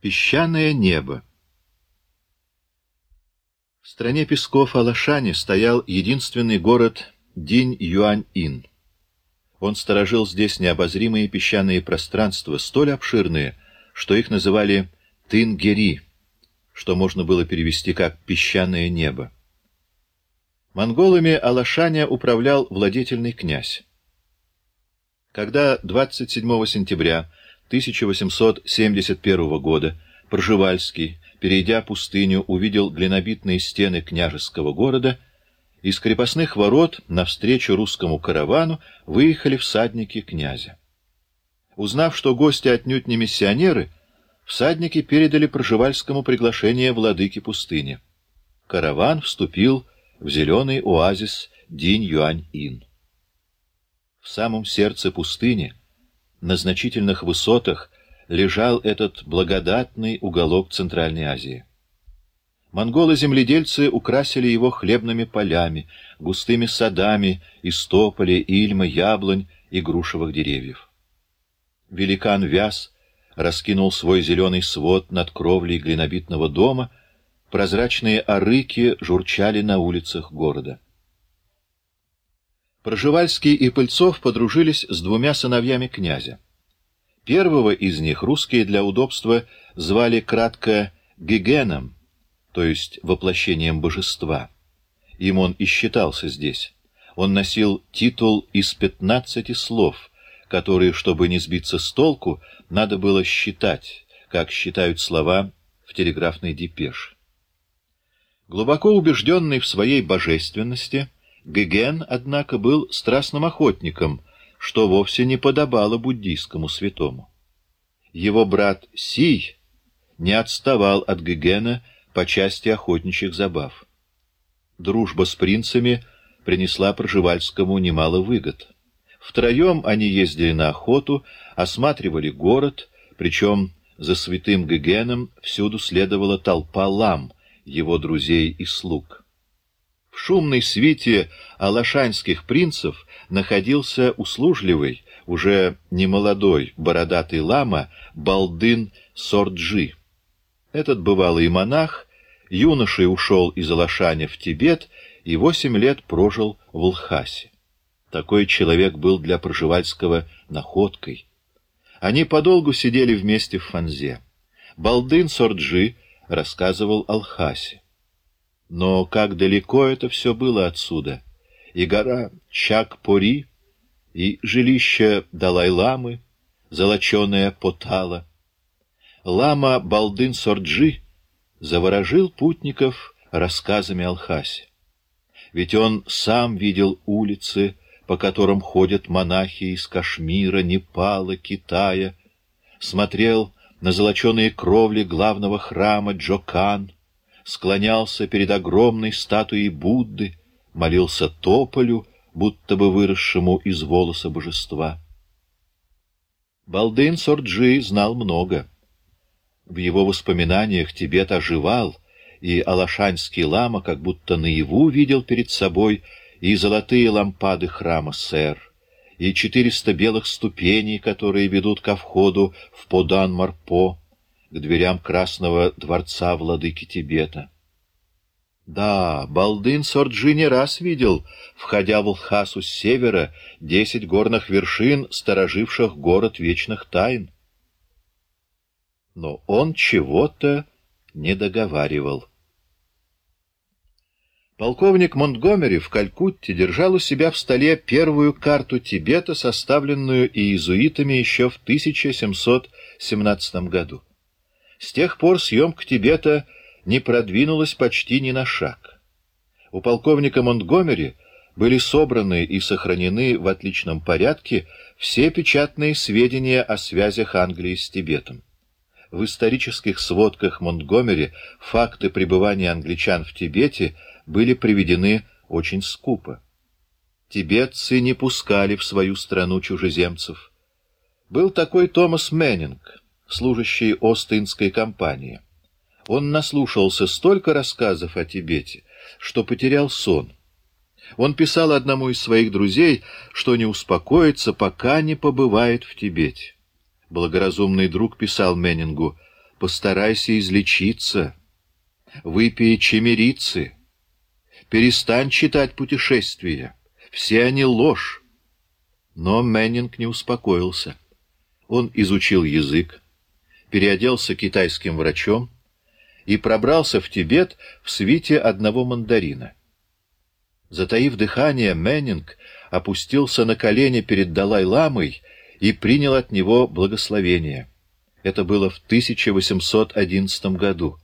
Песчаное небо В стране песков Алашане стоял единственный город Динь-Юань-Ин. Он сторожил здесь необозримые песчаные пространства, столь обширные, что их называли Тынгери, что можно было перевести как «песчаное небо». Монголами Алашаня управлял владетельный князь. Когда 27 сентября 1871 года Пржевальский, перейдя пустыню, увидел глинобитные стены княжеского города, из крепостных ворот навстречу русскому каравану выехали всадники князя. Узнав, что гости отнюдь не миссионеры, всадники передали Пржевальскому приглашение владыки пустыни. Караван вступил в зеленый оазис Динь-Юань-Ин. В самом сердце пустыни, на значительных высотах, лежал этот благодатный уголок Центральной Азии. Монголы-земледельцы украсили его хлебными полями, густыми садами из тополя, ильма, яблонь и грушевых деревьев. Великан Вяз раскинул свой зеленый свод над кровлей глинобитного дома, прозрачные арыки журчали на улицах города. Проживальский и Пыльцов подружились с двумя сыновьями князя. Первого из них русские для удобства звали кратко Гегеном, то есть воплощением божества. Им он и считался здесь. Он носил титул из пятнадцати слов, которые, чтобы не сбиться с толку, надо было считать, как считают слова в телеграфной депеше. Глубоко убежденный в своей божественности, Геген, однако, был страстным охотником, что вовсе не подобало буддийскому святому. Его брат Сий не отставал от Гегена по части охотничьих забав. Дружба с принцами принесла Проживальскому немало выгод. Втроем они ездили на охоту, осматривали город, причем за святым Гегеном всюду следовала толпа лам, его друзей и слуг. В шумной свите алашанских принцев находился услужливый, уже немолодой бородатый лама Балдын Сорджи. Этот бывалый монах юношей ушел из Алашаня в Тибет и восемь лет прожил в Лхасе. Такой человек был для Проживальского находкой. Они подолгу сидели вместе в Фанзе. Балдын Сорджи рассказывал Алхасе. Но как далеко это все было отсюда? И гора Чак-Пори, и жилище Далай-ламы, золоченое Потала. Лама Балдын Сорджи заворожил путников рассказами Алхаси. Ведь он сам видел улицы, по которым ходят монахи из Кашмира, Непала, Китая, смотрел на золоченые кровли главного храма Джокан — склонялся перед огромной статуей Будды, молился тополю, будто бы выросшему из волоса божества. Балдын Сорджи знал много. В его воспоминаниях Тибет оживал, и Алашанский лама как будто наяву видел перед собой и золотые лампады храма Сэр, и четыреста белых ступеней, которые ведут ко входу в Подан-Марпо, к дверям Красного дворца владыки Тибета. Да, Балдын Сорджи не раз видел, входя в Лхасу с севера, десять горных вершин, стороживших город вечных тайн. Но он чего-то не договаривал. Полковник Монтгомери в Калькутте держал у себя в столе первую карту Тибета, составленную иезуитами еще в 1717 году. С тех пор съемка Тибета не продвинулась почти ни на шаг. У полковника Монтгомери были собраны и сохранены в отличном порядке все печатные сведения о связях Англии с Тибетом. В исторических сводках Монтгомери факты пребывания англичан в Тибете были приведены очень скупо. Тибетцы не пускали в свою страну чужеземцев. Был такой Томас Меннинг, служащий Остинской компании. Он наслушался столько рассказов о Тибете, что потерял сон. Он писал одному из своих друзей, что не успокоится, пока не побывает в Тибете. Благоразумный друг писал Меннингу, постарайся излечиться, выпей чемерицы, перестань читать путешествия, все они ложь. Но Мэннинг не успокоился. Он изучил язык, переоделся китайским врачом и пробрался в Тибет в свите одного мандарина. Затаив дыхание, Мэннинг опустился на колени перед Далай-ламой и принял от него благословение. Это было в 1811 году.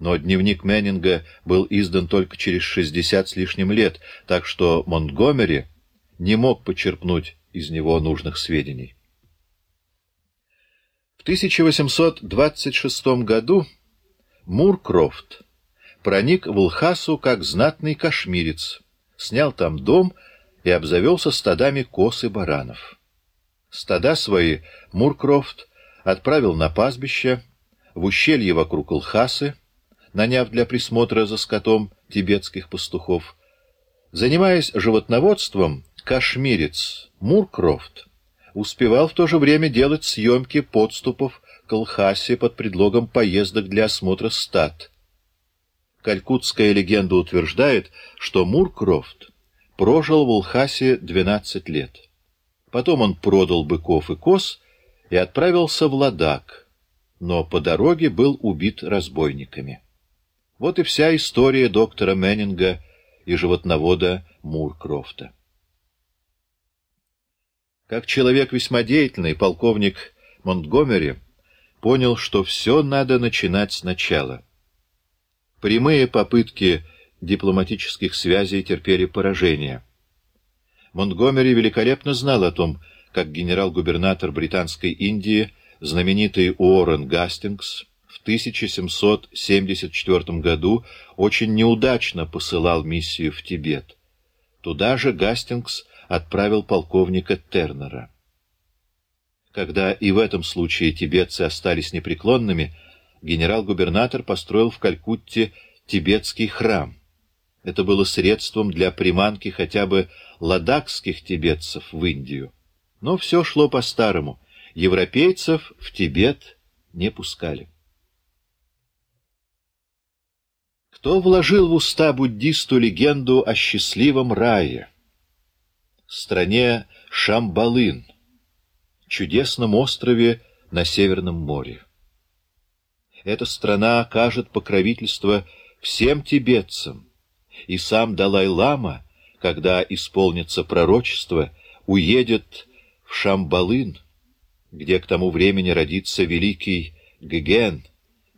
Но дневник Мэннинга был издан только через 60 с лишним лет, так что Монтгомери не мог почерпнуть из него нужных сведений. В 1826 году Муркрофт проник в Лхасу как знатный кашмирец, снял там дом и обзавелся стадами коз и баранов. Стада свои Муркрофт отправил на пастбище в ущелье вокруг Лхасы, наняв для присмотра за скотом тибетских пастухов. Занимаясь животноводством, кашмирец Муркрофт успевал в то же время делать съемки подступов к Лхасе под предлогом поездок для осмотра стад. Калькутская легенда утверждает, что Муркрофт прожил в Лхасе 12 лет. Потом он продал быков и коз и отправился в Ладак, но по дороге был убит разбойниками. Вот и вся история доктора Меннинга и животновода Муркрофта. Как человек весьма деятельный, полковник Монтгомери понял, что все надо начинать сначала. Прямые попытки дипломатических связей терпели поражение. Монтгомери великолепно знал о том, как генерал-губернатор Британской Индии, знаменитый Уоррен Гастингс, в 1774 году очень неудачно посылал миссию в Тибет. Туда же Гастингс отправил полковника Тернера. Когда и в этом случае тибетцы остались непреклонными, генерал-губернатор построил в Калькутте тибетский храм. Это было средством для приманки хотя бы ладакских тибетцев в Индию. Но все шло по-старому. Европейцев в Тибет не пускали. Кто вложил в уста буддисту легенду о счастливом рае? Стране Шамбалын, чудесном острове на Северном море. Эта страна окажет покровительство всем тибетцам, и сам Далай-лама, когда исполнится пророчество, уедет в Шамбалын, где к тому времени родится великий Геген,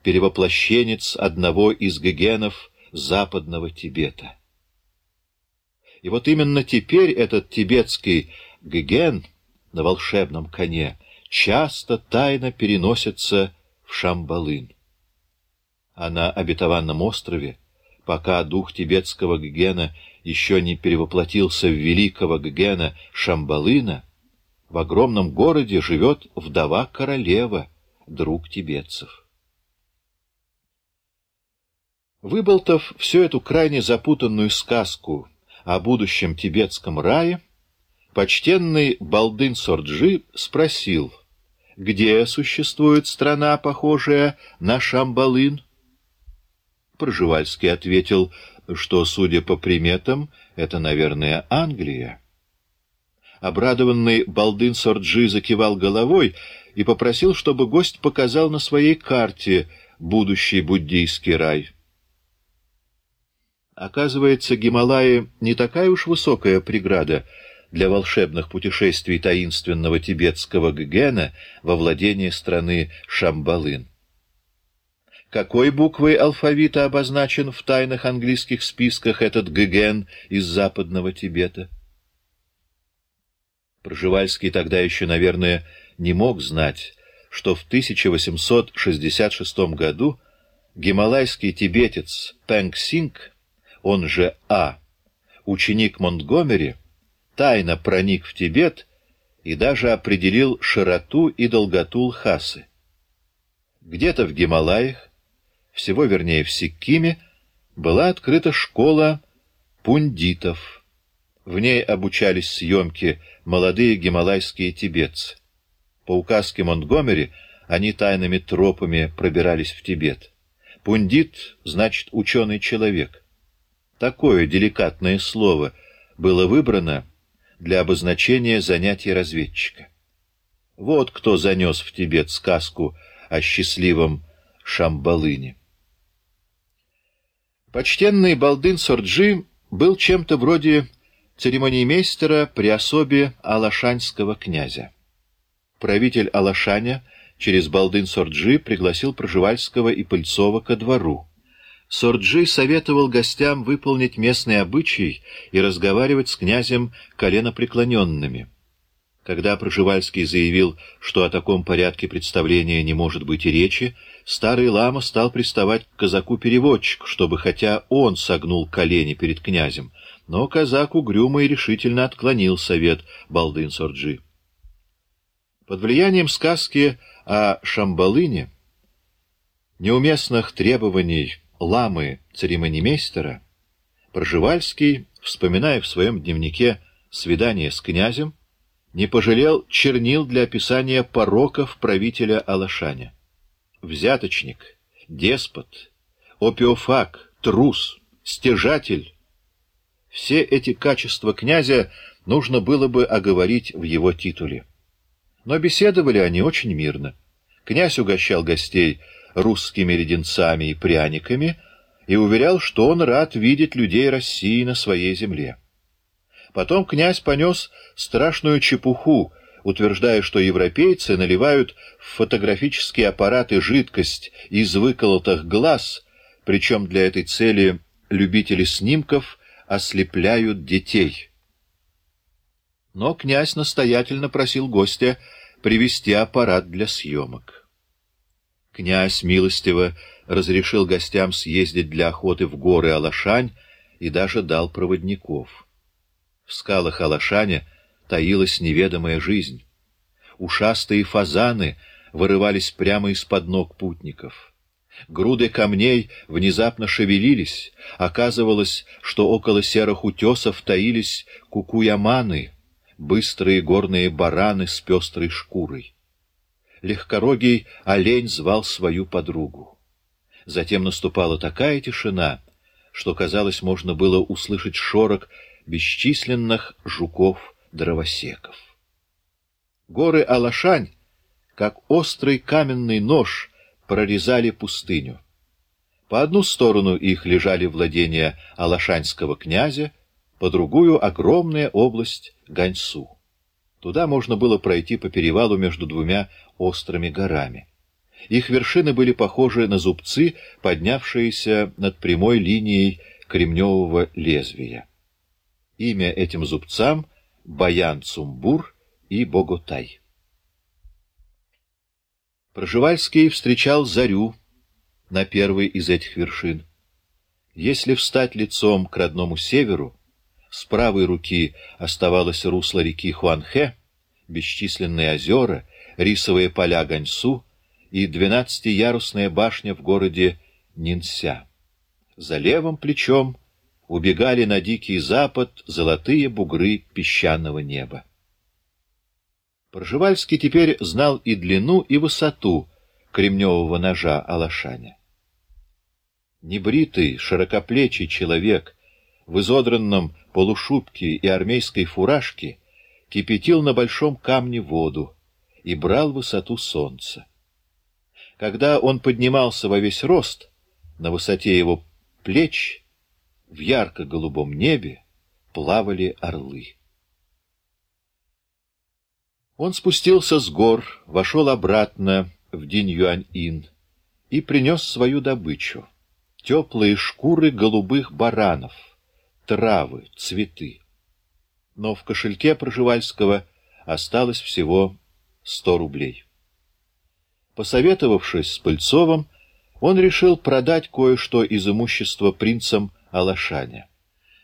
перевоплощенец одного из гегенов западного Тибета. И вот именно теперь этот тибетский геген на волшебном коне часто тайно переносится в Шамбалын. А на обетованном острове, пока дух тибетского гегена еще не перевоплотился в великого гегена Шамбалына, в огромном городе живет вдова-королева, друг тибетцев. Выболтав всю эту крайне запутанную сказку о будущем тибетском рае, почтенный Балдын Сорджи спросил, где существует страна, похожая на Шамбалын? Проживальский ответил, что, судя по приметам, это, наверное, Англия. Обрадованный Балдын Сорджи закивал головой и попросил, чтобы гость показал на своей карте будущий буддийский рай. Оказывается, Гималаи не такая уж высокая преграда для волшебных путешествий таинственного тибетского ггена во владение страны Шамбалын. Какой буквой алфавита обозначен в тайных английских списках этот гген из западного Тибета? Пржевальский тогда еще, наверное, не мог знать, что в 1866 году гималайский тибетец Пэнг Синг, он же А, ученик Монтгомери, тайно проник в Тибет и даже определил широту и долготу Лхасы. Где-то в Гималаях, всего вернее в Сиккиме, была открыта школа пундитов — в ней обучались съемки молодые гималайские тибетцы. По указке Монтгомери они тайными тропами пробирались в Тибет. Пундит значит ученый человек. Такое деликатное слово было выбрано для обозначения занятий разведчика. Вот кто занес в Тибет сказку о счастливом Шамбалыне. Почтенный Балдын Сорджи был чем-то вроде церемониймейстера при особе алашанского князя. Правитель Алашаня через Балдын Сорджи пригласил Проживальского и Пыльцова ко двору. Сорджи советовал гостям выполнить местный обычай и разговаривать с князем коленопреклоненными. Когда Проживальский заявил, что о таком порядке представления не может быть и речи, старый лама стал приставать к казаку-переводчику, чтобы хотя он согнул колени перед князем, но казак угрюмо и решительно отклонил совет Балдын Сорджи. Под влиянием сказки о Шамбалыне, неуместных требований ламы церемонимейстера, Проживальский, вспоминая в своем дневнике свидание с князем, не пожалел чернил для описания пороков правителя Алашаня. Взяточник, деспот, опиофаг, трус, стяжатель — все эти качества князя нужно было бы оговорить в его титуле. Но беседовали они очень мирно. Князь угощал гостей русскими леденцами и пряниками и уверял, что он рад видеть людей России на своей земле. Потом князь понес страшную чепуху, утверждая, что европейцы наливают в фотографические аппараты жидкость из выколотых глаз, причем для этой цели любители снимков ослепляют детей. Но князь настоятельно просил гостя привезти аппарат для съемок. Князь милостиво разрешил гостям съездить для охоты в горы Алашань и даже дал проводников. В скалах Алашаня таилась неведомая жизнь. Ушастые фазаны вырывались прямо из-под ног путников. Груды камней внезапно шевелились. Оказывалось, что около серых утесов таились кукуяманы, быстрые горные бараны с пестрой шкурой. Легкорогий олень звал свою подругу. Затем наступала такая тишина, что, казалось, можно было услышать шорох бесчисленных жуков-дровосеков. Горы Алашань, как острый каменный нож, прорезали пустыню. По одну сторону их лежали владения Алашанского князя, по другую — огромная область Ганьсу. Туда можно было пройти по перевалу между двумя острыми горами. Их вершины были похожи на зубцы, поднявшиеся над прямой линией кремневого лезвия. Имя этим зубцам — Баян-Цумбур и Боготай. Проживальский встречал зарю на первой из этих вершин. Если встать лицом к родному северу, с правой руки оставалось русло реки Хуанхэ, бесчисленные озера, рисовые поля Ганьсу и двенадцатиярусная башня в городе Нинся. За левым плечом убегали на дикий запад золотые бугры песчаного неба. Пржевальский теперь знал и длину, и высоту кремневого ножа Алашаня. Небритый, широкоплечий человек в изодранном полушубке и армейской фуражке кипятил на большом камне воду и брал высоту солнца. Когда он поднимался во весь рост, на высоте его плеч в ярко-голубом небе плавали орлы. Он спустился с гор, вошел обратно в Динь-Юань-Ин и принес свою добычу — теплые шкуры голубых баранов, травы, цветы. Но в кошельке Проживальского осталось всего сто рублей. Посоветовавшись с Пыльцовым, он решил продать кое-что из имущества принцам Алашаня.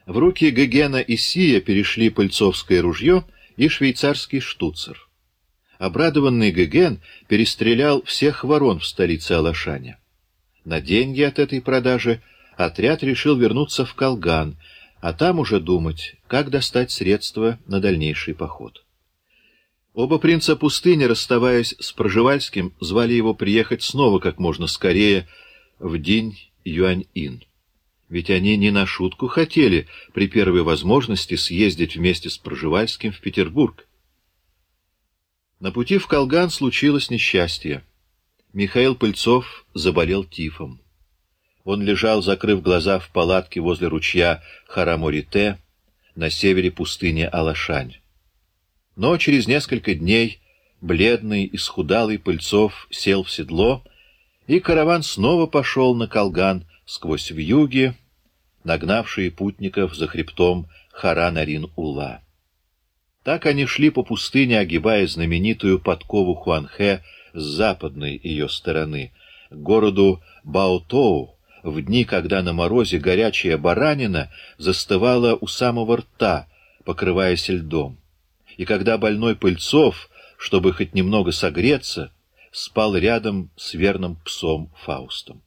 В руки Гегена и Сия перешли пыльцовское ружье и швейцарский штуцер. Обрадованный Геген перестрелял всех ворон в столице Алашаня. На деньги от этой продажи отряд решил вернуться в Колган, а там уже думать, как достать средства на дальнейший поход. Оба принца пустыни, расставаясь с Проживальским, звали его приехать снова как можно скорее в день Юань-Ин. Ведь они не на шутку хотели при первой возможности съездить вместе с Проживальским в Петербург. На пути в Колган случилось несчастье. Михаил Пыльцов заболел тифом. Он лежал, закрыв глаза в палатке возле ручья Хараморите на севере пустыни Алашань. Но через несколько дней бледный, и исхудалый Пыльцов сел в седло, и караван снова пошел на Колган сквозь вьюги, нагнавшие путников за хребтом Харанарин-Ула. Так они шли по пустыне, огибая знаменитую подкову Хуанхэ с западной ее стороны, к городу Баотоу, в дни, когда на морозе горячая баранина застывала у самого рта, покрываясь льдом и когда больной Пыльцов, чтобы хоть немного согреться, спал рядом с верным псом Фаустом.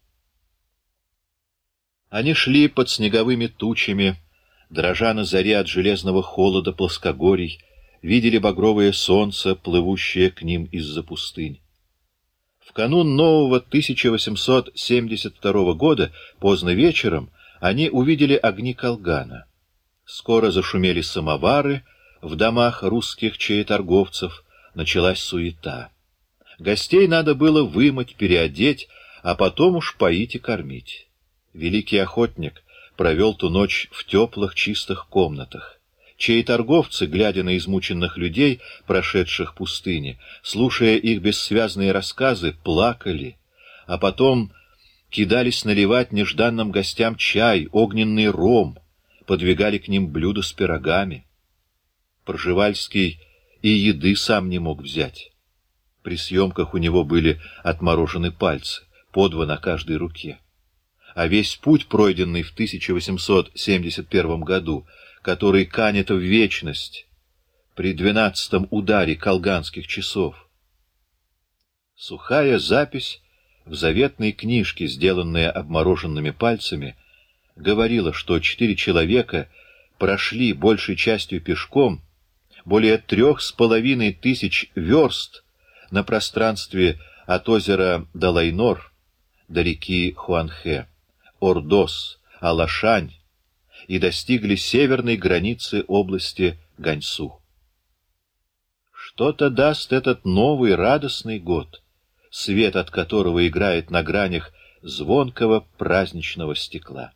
Они шли под снеговыми тучами, дрожа на заре от железного холода плоскогорий, видели багровое солнце, плывущее к ним из-за пустынь. В канун нового 1872 года, поздно вечером, они увидели огни Колгана. Скоро зашумели самовары, в домах русских чаеторговцев началась суета. Гостей надо было вымыть, переодеть, а потом уж поить и кормить. Великий охотник провел ту ночь в теплых чистых комнатах. Чей торговцы, глядя на измученных людей, прошедших пустыни, слушая их бессвязные рассказы, плакали, а потом кидались наливать нежданным гостям чай, огненный ром, подвигали к ним блюда с пирогами. Пржевальский и еды сам не мог взять. При съемках у него были отморожены пальцы, по два на каждой руке. А весь путь, пройденный в 1871 году, который канет в вечность, при двенадцатом ударе колганских часов. Сухая запись в заветной книжке, сделанная обмороженными пальцами, говорила, что четыре человека прошли большей частью пешком более трех с половиной тысяч верст на пространстве от озера Далайнор до реки Хуанхэ, Ордос, Алашань и достигли северной границы области Ганьсу. Что-то даст этот новый радостный год, свет от которого играет на гранях звонкого праздничного стекла.